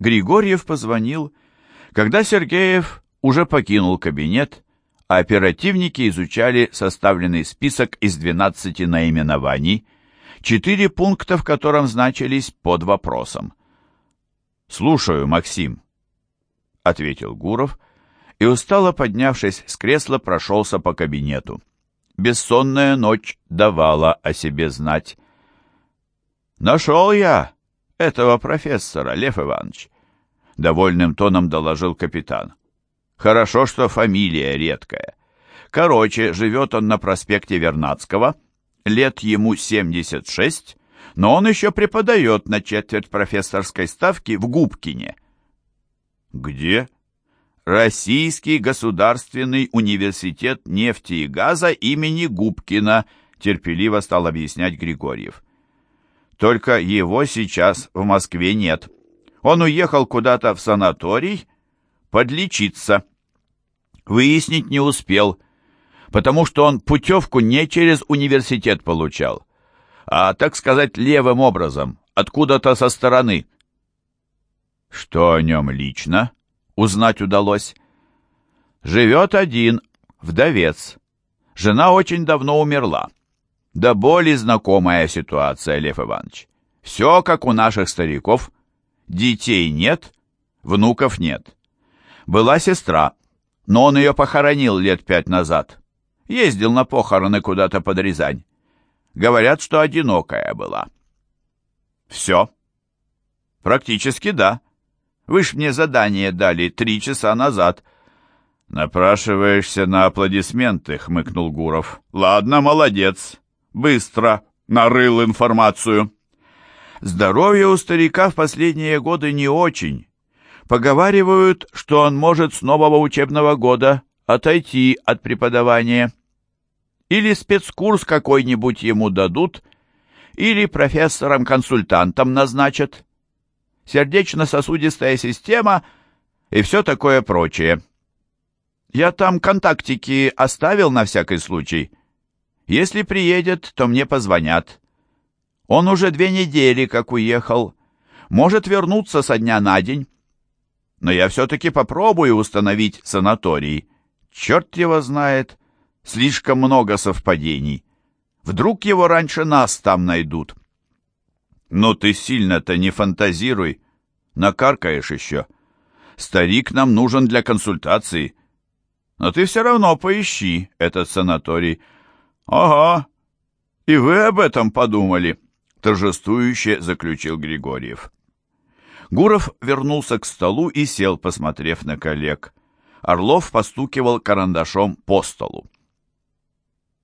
Григорьев позвонил, когда Сергеев уже покинул кабинет, а оперативники изучали составленный список из 12 наименований, четыре пункта в котором значились под вопросом. «Слушаю, Максим», — ответил Гуров, и, устало поднявшись с кресла, прошелся по кабинету. Бессонная ночь давала о себе знать. «Нашел я этого профессора, Лев Иванович», — довольным тоном доложил капитан. «Хорошо, что фамилия редкая. Короче, живет он на проспекте Вернадского, лет ему 76, но он еще преподает на четверть профессорской ставки в Губкине». «Где?» Российский государственный университет нефти и газа имени Губкина, терпеливо стал объяснять Григорьев. Только его сейчас в Москве нет. Он уехал куда-то в санаторий подлечиться. Выяснить не успел, потому что он путевку не через университет получал, а, так сказать, левым образом, откуда-то со стороны. Что о нем лично? узнать удалось. Живет один, вдовец. Жена очень давно умерла. Да более знакомая ситуация, Лев Иванович. Все как у наших стариков. Детей нет, внуков нет. Была сестра, но он ее похоронил лет пять назад. Ездил на похороны куда-то под Рязань. Говорят, что одинокая была. Все. Практически да. Вы ж мне задание дали три часа назад». «Напрашиваешься на аплодисменты», — хмыкнул Гуров. «Ладно, молодец. Быстро нарыл информацию». «Здоровье у старика в последние годы не очень. Поговаривают, что он может с нового учебного года отойти от преподавания. Или спецкурс какой-нибудь ему дадут, или профессором-консультантом назначат сердечно-сосудистая система и все такое прочее. Я там контактики оставил на всякий случай. Если приедет, то мне позвонят. Он уже две недели как уехал. Может вернуться со дня на день. Но я все-таки попробую установить санаторий. Черт его знает, слишком много совпадений. Вдруг его раньше нас там найдут. «Ну ты сильно-то не фантазируй, накаркаешь еще. Старик нам нужен для консультации. Но ты все равно поищи этот санаторий». «Ага, и вы об этом подумали», — торжествующе заключил Григорьев. Гуров вернулся к столу и сел, посмотрев на коллег. Орлов постукивал карандашом по столу.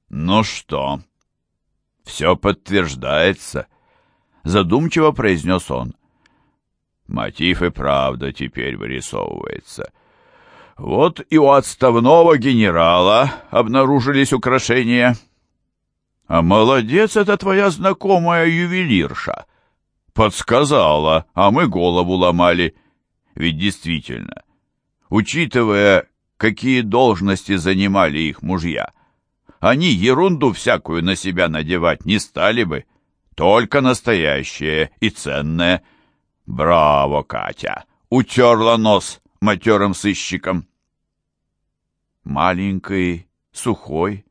«Ну что?» «Все подтверждается», задумчиво произнес он. Мотив и правда теперь вырисовывается. Вот и у отставного генерала обнаружились украшения. А молодец это твоя знакомая ювелирша. Подсказала, а мы голову ломали. Ведь действительно, учитывая, какие должности занимали их мужья, они ерунду всякую на себя надевать не стали бы. Только настоящее и ценное. Браво, Катя! Утерла нос матерым сыщиком. Маленький, сухой,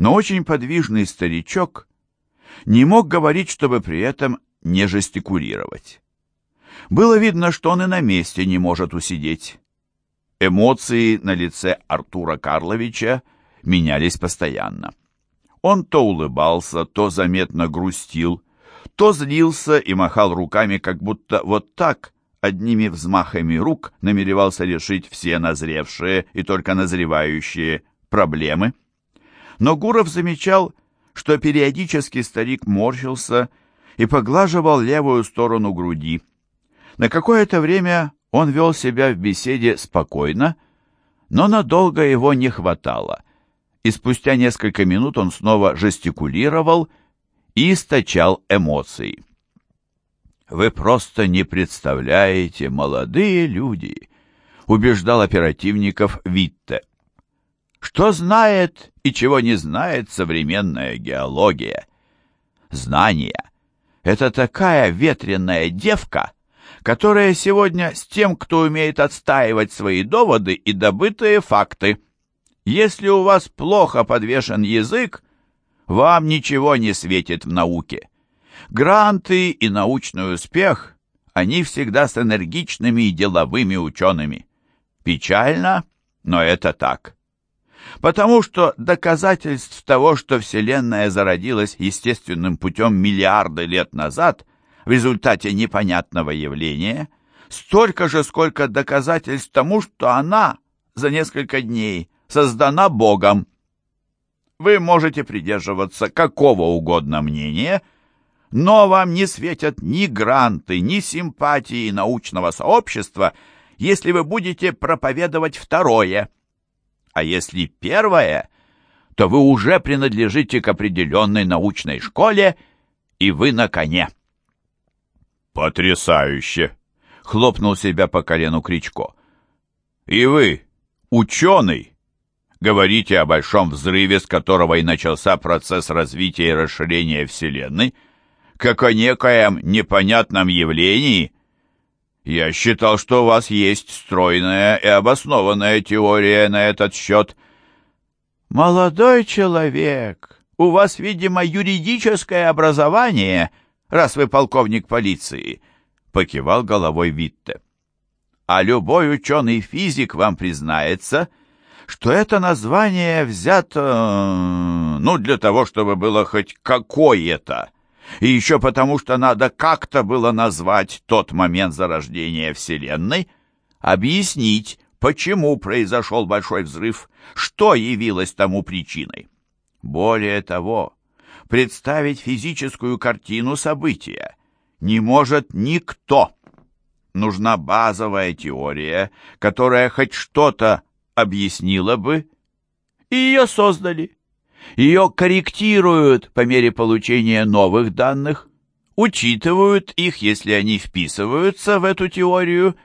но очень подвижный старичок не мог говорить, чтобы при этом не жестикулировать. Было видно, что он и на месте не может усидеть. Эмоции на лице Артура Карловича менялись постоянно. Он то улыбался, то заметно грустил, то злился и махал руками, как будто вот так, одними взмахами рук, намеревался решить все назревшие и только назревающие проблемы. Но Гуров замечал, что периодически старик морщился и поглаживал левую сторону груди. На какое-то время он вел себя в беседе спокойно, но надолго его не хватало — и спустя несколько минут он снова жестикулировал и источал эмоции. «Вы просто не представляете, молодые люди!» — убеждал оперативников Витте. «Что знает и чего не знает современная геология? Знание — это такая ветреная девка, которая сегодня с тем, кто умеет отстаивать свои доводы и добытые факты. Если у вас плохо подвешен язык, вам ничего не светит в науке. Гранты и научный успех, они всегда с энергичными и деловыми учеными. Печально, но это так. Потому что доказательств того, что Вселенная зародилась естественным путем миллиарды лет назад в результате непонятного явления, столько же, сколько доказательств тому, что она за несколько дней создана Богом. Вы можете придерживаться какого угодно мнения, но вам не светят ни гранты, ни симпатии научного сообщества, если вы будете проповедовать второе. А если первое, то вы уже принадлежите к определенной научной школе, и вы на коне. «Потрясающе!» — хлопнул себя по колену Кричко. «И вы, ученый, говорите о большом взрыве, с которого и начался процесс развития и расширения Вселенной, как о некоем непонятном явлении. Я считал, что у вас есть стройная и обоснованная теория на этот счет. Молодой человек, у вас, видимо, юридическое образование, раз вы полковник полиции, покивал головой Витте. А любой ученый-физик вам признается — что это название взято, ну, для того, чтобы было хоть какое-то, и еще потому, что надо как-то было назвать тот момент зарождения Вселенной, объяснить, почему произошел большой взрыв, что явилось тому причиной. Более того, представить физическую картину события не может никто. Нужна базовая теория, которая хоть что-то объяснила бы, и ее создали. Ее корректируют по мере получения новых данных, учитывают их, если они вписываются в эту теорию,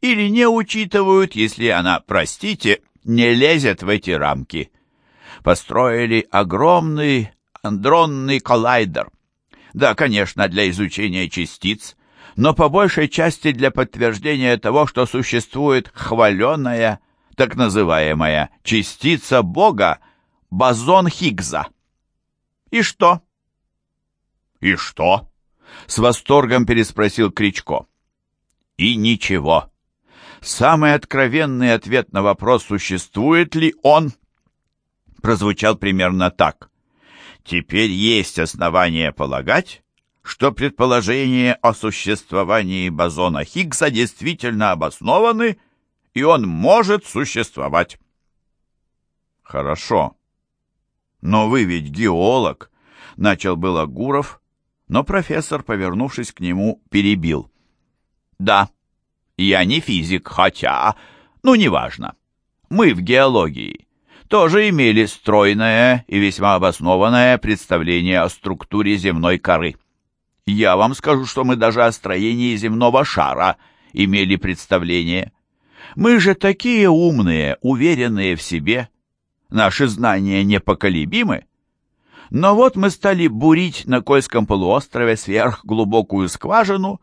или не учитывают, если она, простите, не лезет в эти рамки. Построили огромный андронный коллайдер. Да, конечно, для изучения частиц, но по большей части для подтверждения того, что существует хваленая так называемая частица Бога, бозон Хиггса. И что? И что? С восторгом переспросил Кричко. И ничего. Самый откровенный ответ на вопрос, существует ли он, прозвучал примерно так. Теперь есть основания полагать, что предположения о существовании бозона Хиггса действительно обоснованы и он может существовать. Хорошо. Но вы ведь геолог, начал было Гуров, но профессор, повернувшись к нему, перебил. Да, я не физик, хотя, ну, неважно. Мы в геологии тоже имели стройное и весьма обоснованное представление о структуре земной коры. Я вам скажу, что мы даже о строении земного шара имели представление. Мы же такие умные, уверенные в себе. Наши знания непоколебимы. Но вот мы стали бурить на Кольском полуострове сверхглубокую скважину,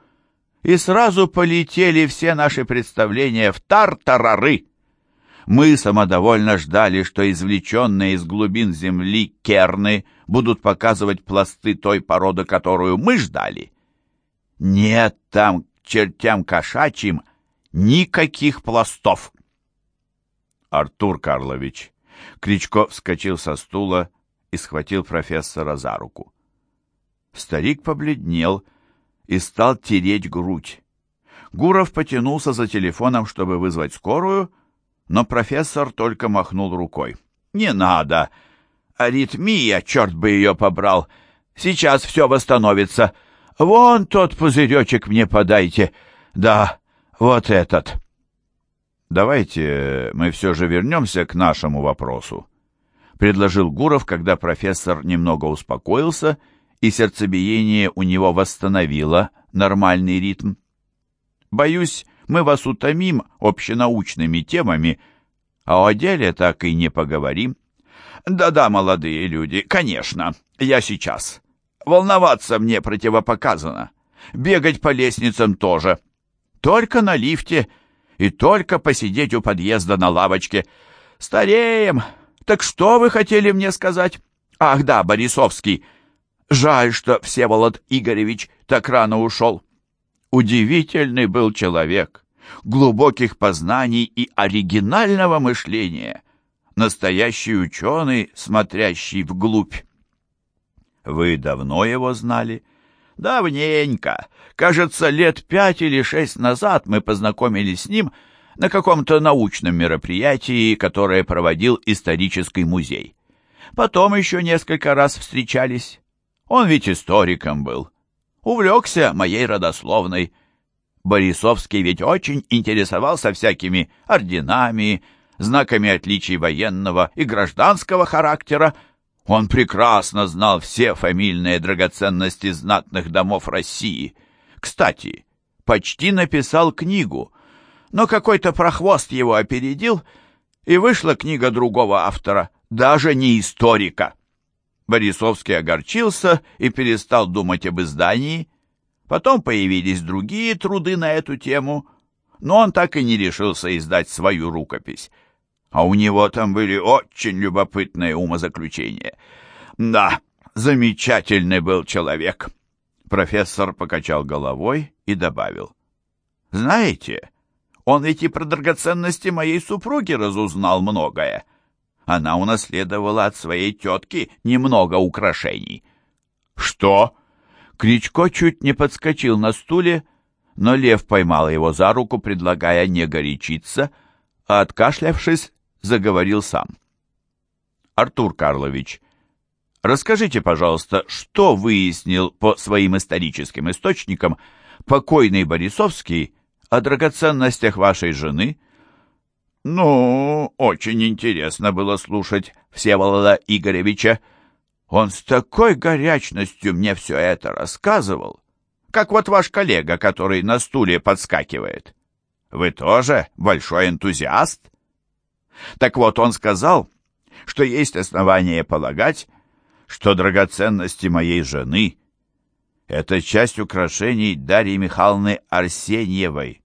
и сразу полетели все наши представления в тартарары. Мы самодовольно ждали, что извлеченные из глубин земли керны будут показывать пласты той породы, которую мы ждали. Нет там чертям кошачьим Никаких пластов. Артур Карлович. Кричко вскочил со стула и схватил профессора за руку. Старик побледнел и стал тереть грудь. Гуров потянулся за телефоном, чтобы вызвать скорую, но профессор только махнул рукой. «Не надо! Аритмия, черт бы ее побрал! Сейчас все восстановится! Вон тот пузыречек мне подайте! Да, вот этот. Давайте мы все же вернемся к нашему вопросу, предложил Гуров, когда профессор немного успокоился и сердцебиение у него восстановило нормальный ритм. Боюсь, мы вас утомим общенаучными темами, а о деле так и не поговорим. Да-да, молодые люди, конечно, я сейчас. Волноваться мне противопоказано. Бегать по лестницам тоже. только на лифте и только посидеть у подъезда на лавочке. Стареем. Так что вы хотели мне сказать? Ах да, Борисовский. Жаль, что Всеволод Игоревич так рано ушел. Удивительный был человек, глубоких познаний и оригинального мышления. Настоящий ученый, смотрящий вглубь. Вы давно его знали? Давненько. Кажется, лет пять или шесть назад мы познакомились с ним на каком-то научном мероприятии, которое проводил исторический музей. Потом еще несколько раз встречались. Он ведь историком был. Увлекся моей родословной. Борисовский ведь очень интересовался всякими орденами, знаками отличий военного и гражданского характера. Он прекрасно знал все фамильные драгоценности знатных домов России. Кстати, почти написал книгу, но какой-то прохвост его опередил, и вышла книга другого автора, даже не историка. Борисовский огорчился и перестал думать об издании. Потом появились другие труды на эту тему, но он так и не решился издать свою рукопись. А у него там были очень любопытные умозаключения. Да, замечательный был человек. Профессор покачал головой и добавил. Знаете, он ведь и про драгоценности моей супруги разузнал многое она унаследовала от своей тетки немного украшений. «Что?» Кричко чуть не подскочил на стуле, но лев поймал его за руку, предлагая не горячиться, а, откашлявшись, заговорил сам. «Артур Карлович, расскажите, пожалуйста, что выяснил по своим историческим источникам покойный Борисовский о драгоценностях вашей жены?» «Ну, очень интересно было слушать Всеволода Игоревича. Он с такой горячностью мне все это рассказывал, как вот ваш коллега, который на стуле подскакивает. Вы тоже большой энтузиаст?» Так вот, он сказал, что есть основания полагать, что драгоценности моей жены — это часть украшений Дарьи Михайловны Арсеньевой,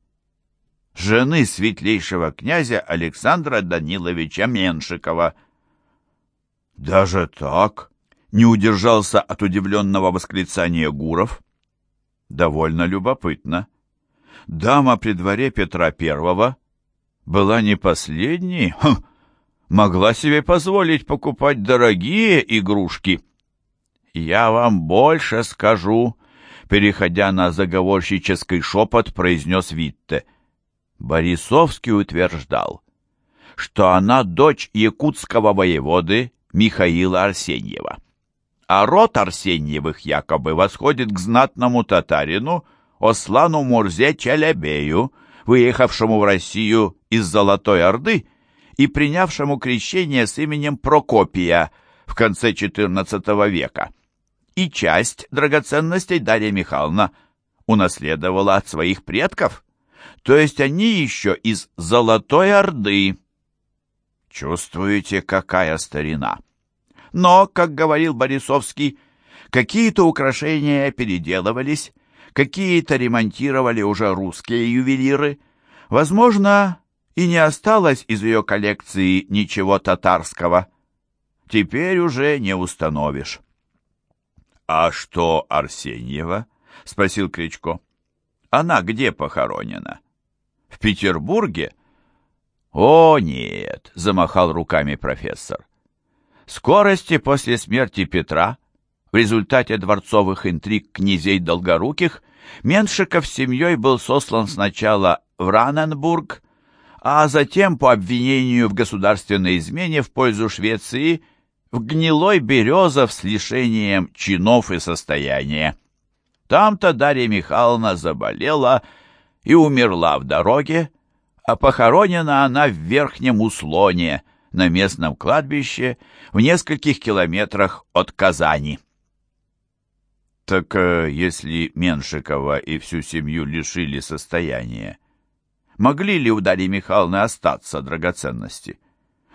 жены светлейшего князя Александра Даниловича Меншикова. «Даже так?» — не удержался от удивленного восклицания Гуров. «Довольно любопытно. Дама при дворе Петра Первого была не последней, хм, могла себе позволить покупать дорогие игрушки. Я вам больше скажу», — переходя на заговорщический шепот, произнес Витте — Борисовский утверждал, что она дочь якутского воеводы Михаила Арсеньева. А род Арсеньевых якобы восходит к знатному татарину Ослану Мурзе Челябею, выехавшему в Россию из Золотой Орды и принявшему крещение с именем Прокопия в конце XIV века. И часть драгоценностей Дарья Михайловна унаследовала от своих предков – то есть они еще из Золотой Орды. Чувствуете, какая старина? Но, как говорил Борисовский, какие-то украшения переделывались, какие-то ремонтировали уже русские ювелиры. Возможно, и не осталось из ее коллекции ничего татарского. Теперь уже не установишь. — А что Арсеньева? — спросил Кричко. — Она где похоронена? — в Петербурге? О, нет, замахал руками профессор. Скорости после смерти Петра в результате дворцовых интриг князей Долгоруких Меншиков с семьей был сослан сначала в Раненбург, а затем по обвинению в государственной измене в пользу Швеции в гнилой Березов с лишением чинов и состояния. Там-то Дарья Михайловна заболела и умерла в дороге, а похоронена она в Верхнем Услоне, на местном кладбище, в нескольких километрах от Казани. Так э, если Меншикова и всю семью лишили состояния, могли ли у Дарьи Михайловны остаться драгоценности?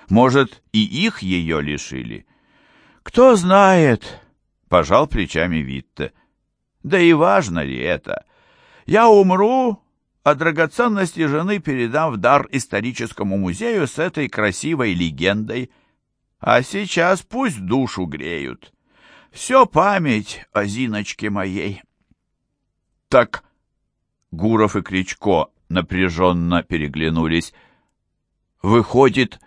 Может, и их ее лишили? Кто знает, пожал плечами Витте. Да и важно ли это? Я умру, а драгоценности жены передам в дар историческому музею с этой красивой легендой. А сейчас пусть душу греют. Все память о Зиночке моей. Так Гуров и Кричко напряженно переглянулись. Выходит,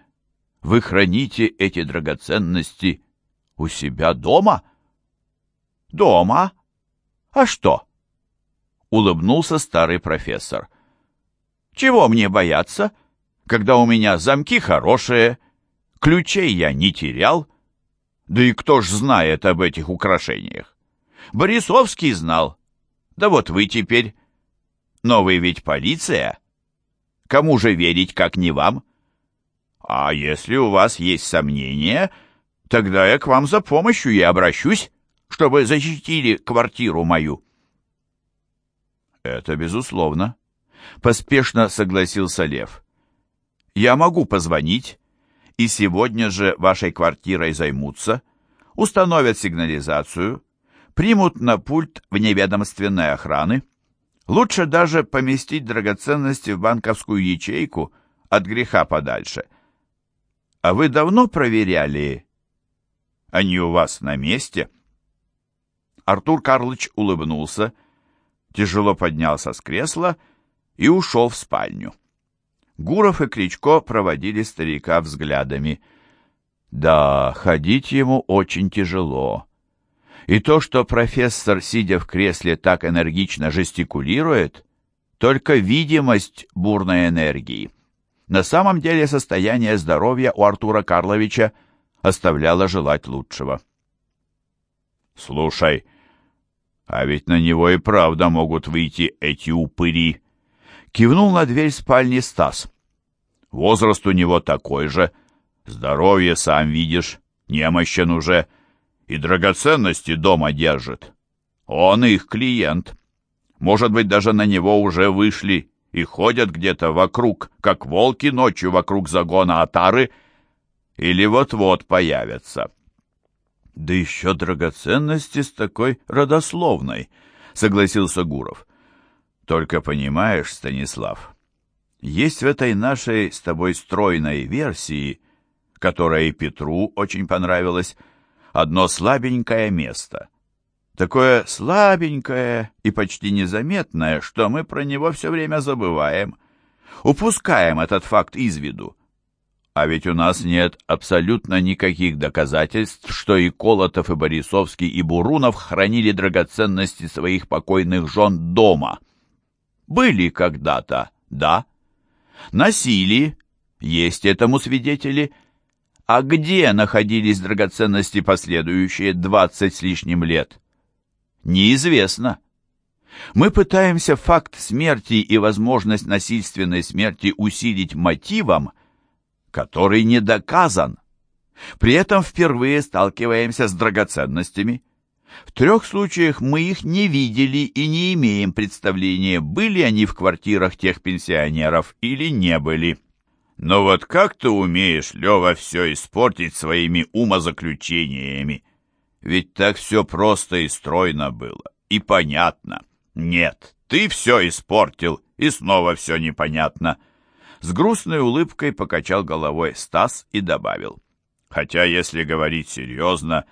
вы храните эти драгоценности у себя дома? Дома? А что? Улыбнулся старый профессор. Чего мне бояться, когда у меня замки хорошие, ключей я не терял? Да и кто ж знает об этих украшениях? Борисовский знал. Да вот вы теперь. Но вы ведь полиция. Кому же верить, как не вам? А если у вас есть сомнения, тогда я к вам за помощью и обращусь, чтобы защитили квартиру мою. Это безусловно. Поспешно согласился Лев. Я могу позвонить, и сегодня же вашей квартирой займутся, установят сигнализацию, примут на пульт вневедомственной охраны. Лучше даже поместить драгоценности в банковскую ячейку от греха подальше. А вы давно проверяли? Они у вас на месте? Артур Карлович улыбнулся, тяжело поднялся с кресла и ушел в спальню. Гуров и Кричко проводили старика взглядами. Да, ходить ему очень тяжело. И то, что профессор, сидя в кресле, так энергично жестикулирует, только видимость бурной энергии. На самом деле состояние здоровья у Артура Карловича оставляло желать лучшего. «Слушай, а ведь на него и правда могут выйти эти упыри!» Кивнул на дверь спальни Стас. «Возраст у него такой же, здоровье, сам видишь, немощен уже» и драгоценности дома держит. Он их клиент. Может быть, даже на него уже вышли и ходят где-то вокруг, как волки ночью вокруг загона Атары, или вот-вот появятся. Да еще драгоценности с такой родословной, согласился Гуров. Только понимаешь, Станислав, есть в этой нашей с тобой стройной версии, которая и Петру очень понравилась, одно слабенькое место. Такое слабенькое и почти незаметное, что мы про него все время забываем. Упускаем этот факт из виду. А ведь у нас нет абсолютно никаких доказательств, что и Колотов, и Борисовский, и Бурунов хранили драгоценности своих покойных жен дома. Были когда-то, да. Носили, есть этому свидетели – а где находились драгоценности последующие двадцать с лишним лет? Неизвестно. Мы пытаемся факт смерти и возможность насильственной смерти усилить мотивом, который не доказан. При этом впервые сталкиваемся с драгоценностями. В трех случаях мы их не видели и не имеем представления, были они в квартирах тех пенсионеров или не были. Но вот как ты умеешь, Лева, все испортить своими умозаключениями? Ведь так все просто и стройно было, и понятно. Нет, ты все испортил, и снова все непонятно. С грустной улыбкой покачал головой Стас и добавил. Хотя, если говорить серьезно,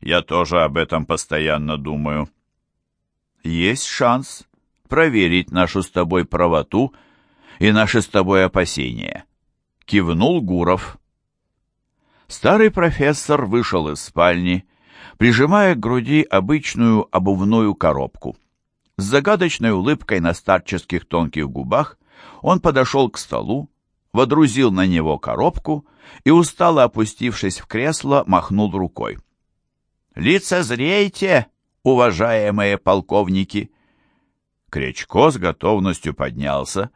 я тоже об этом постоянно думаю. Есть шанс проверить нашу с тобой правоту и наши с тобой опасения кивнул Гуров. Старый профессор вышел из спальни, прижимая к груди обычную обувную коробку. С загадочной улыбкой на старческих тонких губах он подошел к столу, водрузил на него коробку и, устало опустившись в кресло, махнул рукой. «Лицезрейте, уважаемые полковники!» Кречко с готовностью поднялся,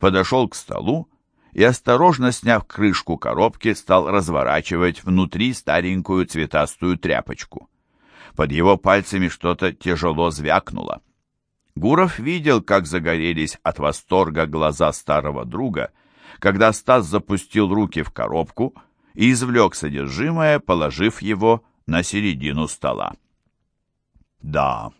подошел к столу и, осторожно сняв крышку коробки, стал разворачивать внутри старенькую цветастую тряпочку. Под его пальцами что-то тяжело звякнуло. Гуров видел, как загорелись от восторга глаза старого друга, когда Стас запустил руки в коробку и извлек содержимое, положив его на середину стола. Да,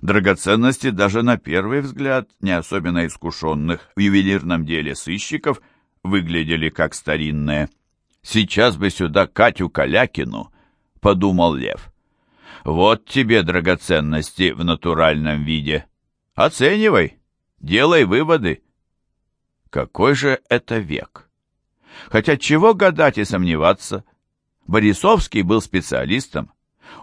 Драгоценности даже на первый взгляд не особенно искушенных в ювелирном деле сыщиков выглядели как старинные. «Сейчас бы сюда Катю Калякину», — подумал Лев. «Вот тебе драгоценности в натуральном виде. Оценивай, делай выводы». Какой же это век? Хотя чего гадать и сомневаться? Борисовский был специалистом.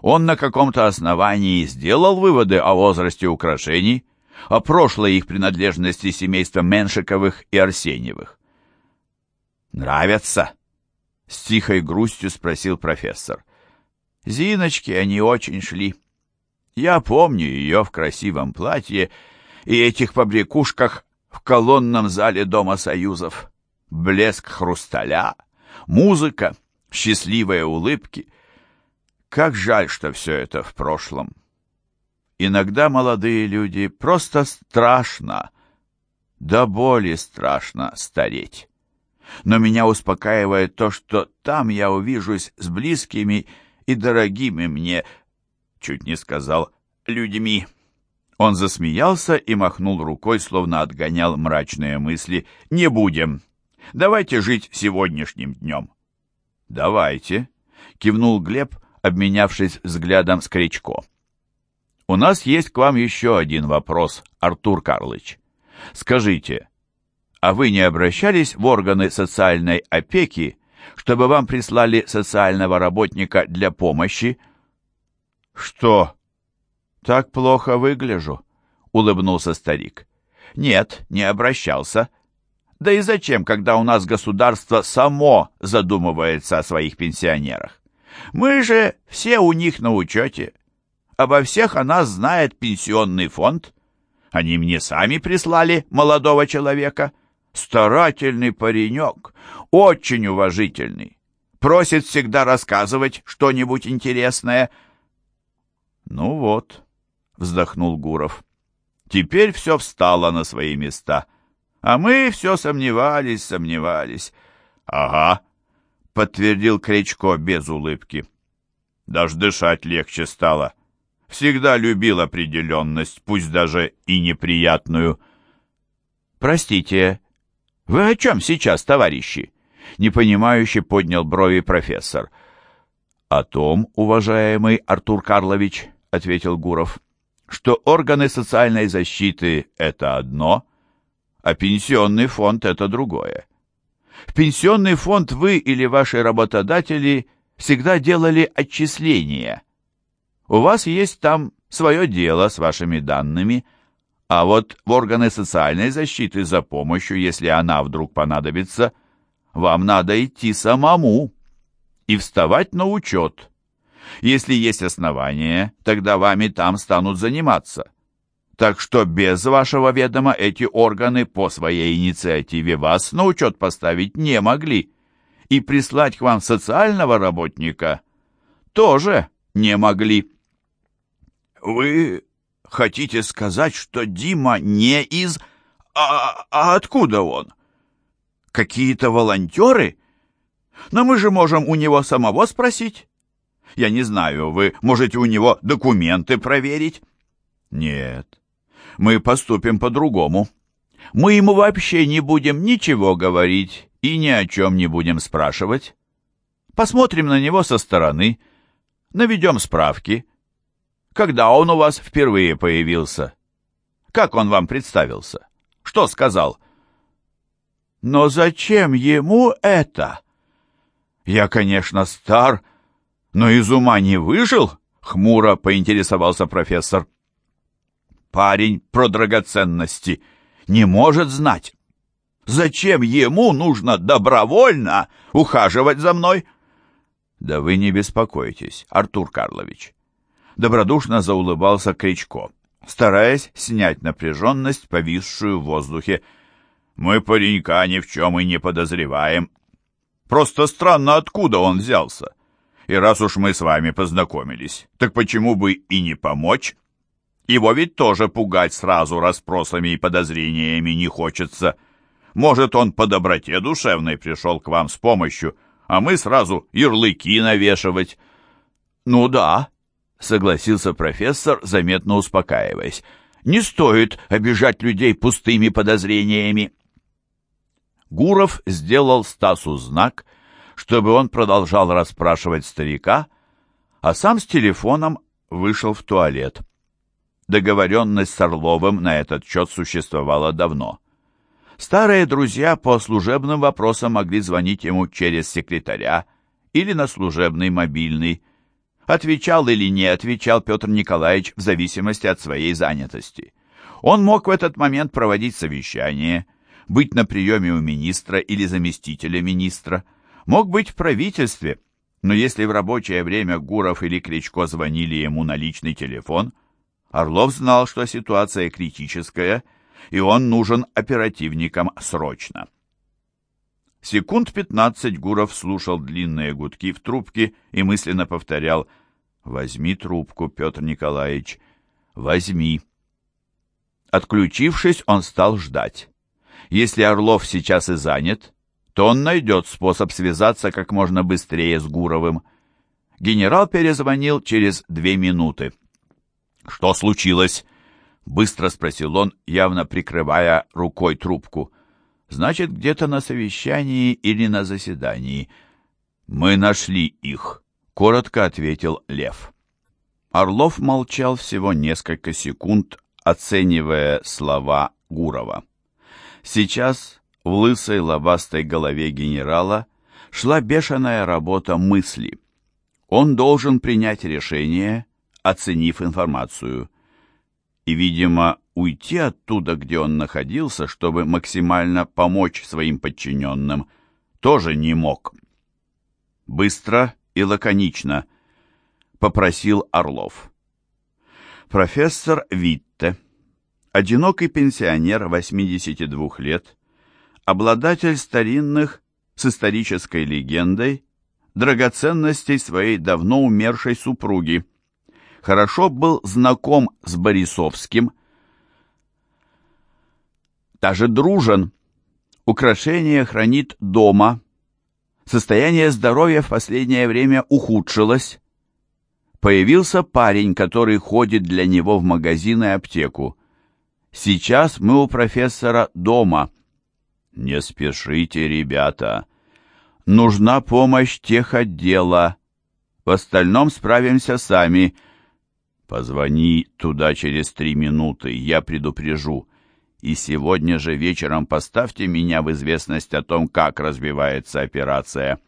Он на каком-то основании сделал выводы о возрасте украшений, о прошлой их принадлежности семейства Меншиковых и Арсеньевых. «Нравятся?» — с тихой грустью спросил профессор. «Зиночки они очень шли. Я помню ее в красивом платье и этих побрякушках в колонном зале Дома Союзов. Блеск хрусталя, музыка, счастливые улыбки. Как жаль, что все это в прошлом. Иногда молодые люди просто страшно, до боли страшно стареть. Но меня успокаивает то, что там я увижусь с близкими и дорогими мне, чуть не сказал, людьми. Он засмеялся и махнул рукой, словно отгонял мрачные мысли. «Не будем. Давайте жить сегодняшним днем». «Давайте», — кивнул Глеб, обменявшись взглядом с Кричко. «У нас есть к вам еще один вопрос, Артур Карлыч. Скажите, а вы не обращались в органы социальной опеки, чтобы вам прислали социального работника для помощи?» «Что?» «Так плохо выгляжу», — улыбнулся старик. «Нет, не обращался. Да и зачем, когда у нас государство само задумывается о своих пенсионерах? Мы же все у них на учете. Обо всех о нас знает пенсионный фонд. Они мне сами прислали молодого человека. Старательный паренек, очень уважительный. Просит всегда рассказывать что-нибудь интересное». «Ну вот», вздохнул Гуров. Теперь все встало на свои места. А мы все сомневались, сомневались. Ага, подтвердил Кречко без улыбки. Даже дышать легче стало. Всегда любил определенность, пусть даже и неприятную. Простите, вы о чем сейчас, товарищи? Непонимающе поднял брови профессор. О том, уважаемый Артур Карлович, ответил Гуров что органы социальной защиты – это одно, а пенсионный фонд – это другое. В пенсионный фонд вы или ваши работодатели всегда делали отчисления. У вас есть там свое дело с вашими данными, а вот в органы социальной защиты за помощью, если она вдруг понадобится, вам надо идти самому и вставать на учет. Если есть основания, тогда вами там станут заниматься. Так что без вашего ведома эти органы по своей инициативе вас на учет поставить не могли. И прислать к вам социального работника тоже не могли. Вы хотите сказать, что Дима не из... А, а откуда он? Какие-то волонтеры? Но мы же можем у него самого спросить. Я не знаю, вы можете у него документы проверить? Нет, мы поступим по-другому. Мы ему вообще не будем ничего говорить и ни о чем не будем спрашивать. Посмотрим на него со стороны, наведем справки. Когда он у вас впервые появился? Как он вам представился? Что сказал? Но зачем ему это? Я, конечно, стар, «Но из ума не выжил?» — хмуро поинтересовался профессор. «Парень про драгоценности не может знать. Зачем ему нужно добровольно ухаживать за мной?» «Да вы не беспокойтесь, Артур Карлович». Добродушно заулыбался Кричко, стараясь снять напряженность, повисшую в воздухе. «Мы паренька ни в чем и не подозреваем. Просто странно, откуда он взялся. И раз уж мы с вами познакомились, так почему бы и не помочь? Его ведь тоже пугать сразу расспросами и подозрениями не хочется. Может, он по доброте душевной пришел к вам с помощью, а мы сразу ярлыки навешивать. Ну да, согласился профессор, заметно успокаиваясь. «Не стоит обижать людей пустыми подозрениями». Гуров сделал Стасу знак, чтобы он продолжал расспрашивать старика, а сам с телефоном вышел в туалет. Договоренность с Орловым на этот счет существовала давно. Старые друзья по служебным вопросам могли звонить ему через секретаря или на служебный мобильный. Отвечал или не отвечал Петр Николаевич в зависимости от своей занятости. Он мог в этот момент проводить совещание, быть на приеме у министра или заместителя министра, мог быть в правительстве, но если в рабочее время Гуров или Кличко звонили ему на личный телефон, Орлов знал, что ситуация критическая – и он нужен оперативникам срочно. Секунд пятнадцать Гуров слушал длинные гудки в трубке и мысленно повторял «Возьми трубку, Петр Николаевич, возьми». Отключившись, он стал ждать. Если Орлов сейчас и занят, то он найдет способ связаться как можно быстрее с Гуровым. Генерал перезвонил через две минуты. «Что случилось?» Быстро спросил он, явно прикрывая рукой трубку. Значит, где-то на совещании или на заседании. Мы нашли их, коротко ответил Лев. Орлов молчал всего несколько секунд, оценивая слова Гурова. Сейчас в лысой лобастой голове генерала шла бешеная работа мысли. Он должен принять решение, оценив информацию и, видимо, уйти оттуда, где он находился, чтобы максимально помочь своим подчиненным, тоже не мог. Быстро и лаконично попросил Орлов. Профессор Витте, одинокий пенсионер 82 лет, обладатель старинных с исторической легендой драгоценностей своей давно умершей супруги, хорошо был знаком с Борисовским, даже дружен. Украшение хранит дома. Состояние здоровья в последнее время ухудшилось. Появился парень, который ходит для него в магазин и аптеку. Сейчас мы у профессора дома. Не спешите, ребята. Нужна помощь тех отдела. В остальном справимся сами — Позвони туда через три минуты, я предупрежу. И сегодня же вечером поставьте меня в известность о том, как развивается операция.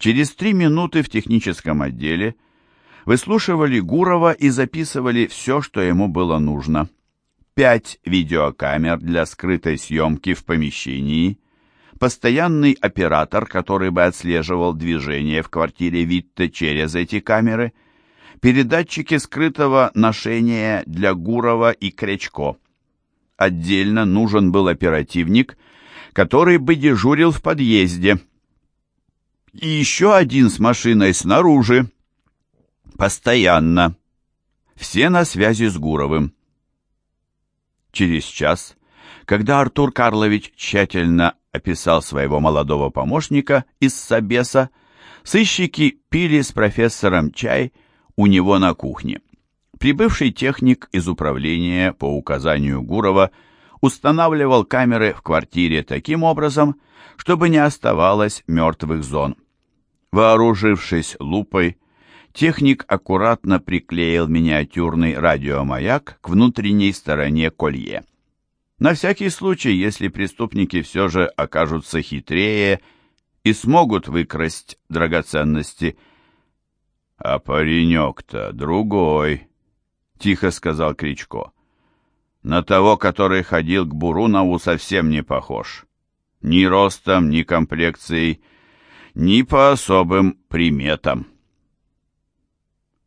Через три минуты в техническом отделе выслушивали Гурова и записывали все, что ему было нужно. Пять видеокамер для скрытой съемки в помещении, постоянный оператор, который бы отслеживал движение в квартире Витте через эти камеры – передатчики скрытого ношения для Гурова и Крячко. Отдельно нужен был оперативник, который бы дежурил в подъезде. И еще один с машиной снаружи. Постоянно. Все на связи с Гуровым. Через час, когда Артур Карлович тщательно описал своего молодого помощника из Собеса, сыщики пили с профессором чай у него на кухне. Прибывший техник из управления по указанию Гурова устанавливал камеры в квартире таким образом, чтобы не оставалось мертвых зон. Вооружившись лупой, техник аккуратно приклеил миниатюрный радиомаяк к внутренней стороне колье. На всякий случай, если преступники все же окажутся хитрее и смогут выкрасть драгоценности – «А паренек-то другой», — тихо сказал Кричко. «На того, который ходил к Бурунову, совсем не похож. Ни ростом, ни комплекцией, ни по особым приметам».